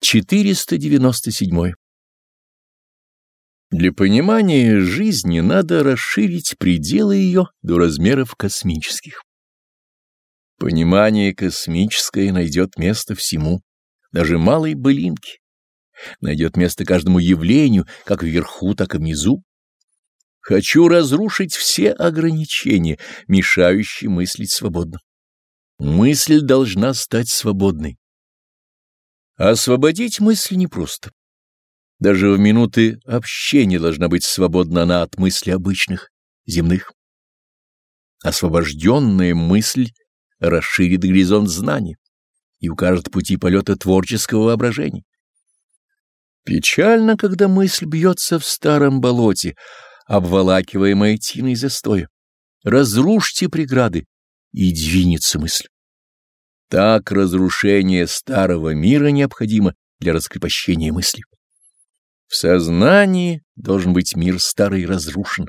497. Для понимания жизни надо расширить пределы ее до размеров космических. Понимание космическое найдет место всему, даже малой былинке, найдет место каждому явлению, как вверху, так и внизу. Хочу разрушить все ограничения, мешающие мыслить свободно. Мысль должна стать свободной. Освободить мысль непросто. Даже в минуты общения должна быть свободна она от мыслей обычных, земных. Освобожденная мысль расширит горизонт знаний и укажет пути полета творческого воображения. Печально, когда мысль бьется в старом болоте, обволакиваемая тиной застоя. Разрушьте преграды, и двинется мысль. Так разрушение старого мира необходимо для раскрепощения мысли. В сознании должен быть мир старый разрушен.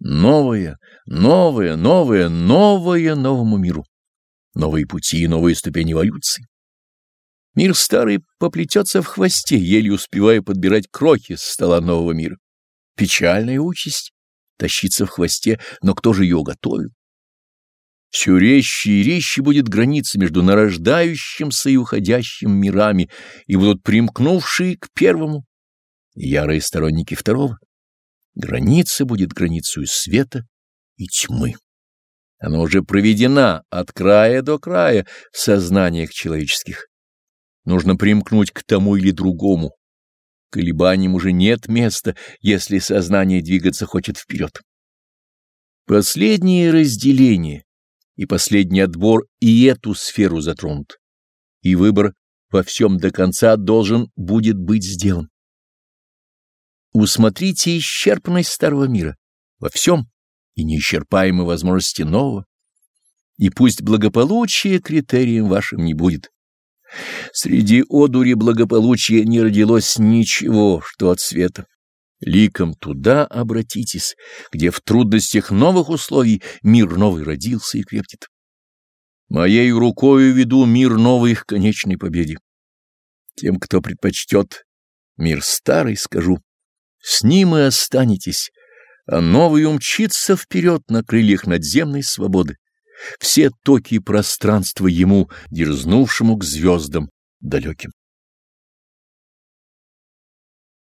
Новое, новое, новое, новое новому миру. Новые пути, новые ступени эволюции. Мир старый поплетется в хвосте, еле успевая подбирать крохи с стола нового мира. Печальная участь — тащиться в хвосте, но кто же ее готовил? Все резче и резче будет граница между нарождающимся и уходящим мирами, и будут примкнувшие к первому, ярые сторонники второго. Граница будет границей света и тьмы. Она уже проведена от края до края в сознаниях человеческих. Нужно примкнуть к тому или другому. Колебаниям уже нет места, если сознание двигаться хочет вперед. Последнее разделение и последний отбор и эту сферу затронут, и выбор во всем до конца должен будет быть сделан. Усмотрите исчерпанность старого мира во всем и неисчерпаемые возможности нового, и пусть благополучие критерием вашим не будет. Среди одури благополучия не родилось ничего, что от света. Ликом туда обратитесь, где в трудностях новых условий мир новый родился и крепнет. Моей рукою веду мир новый к конечной победе. Тем, кто предпочтет мир старый, скажу, с ним и останетесь, а новый умчится вперед на крыльях надземной свободы. Все токи пространства ему, дерзнувшему к звездам далеким.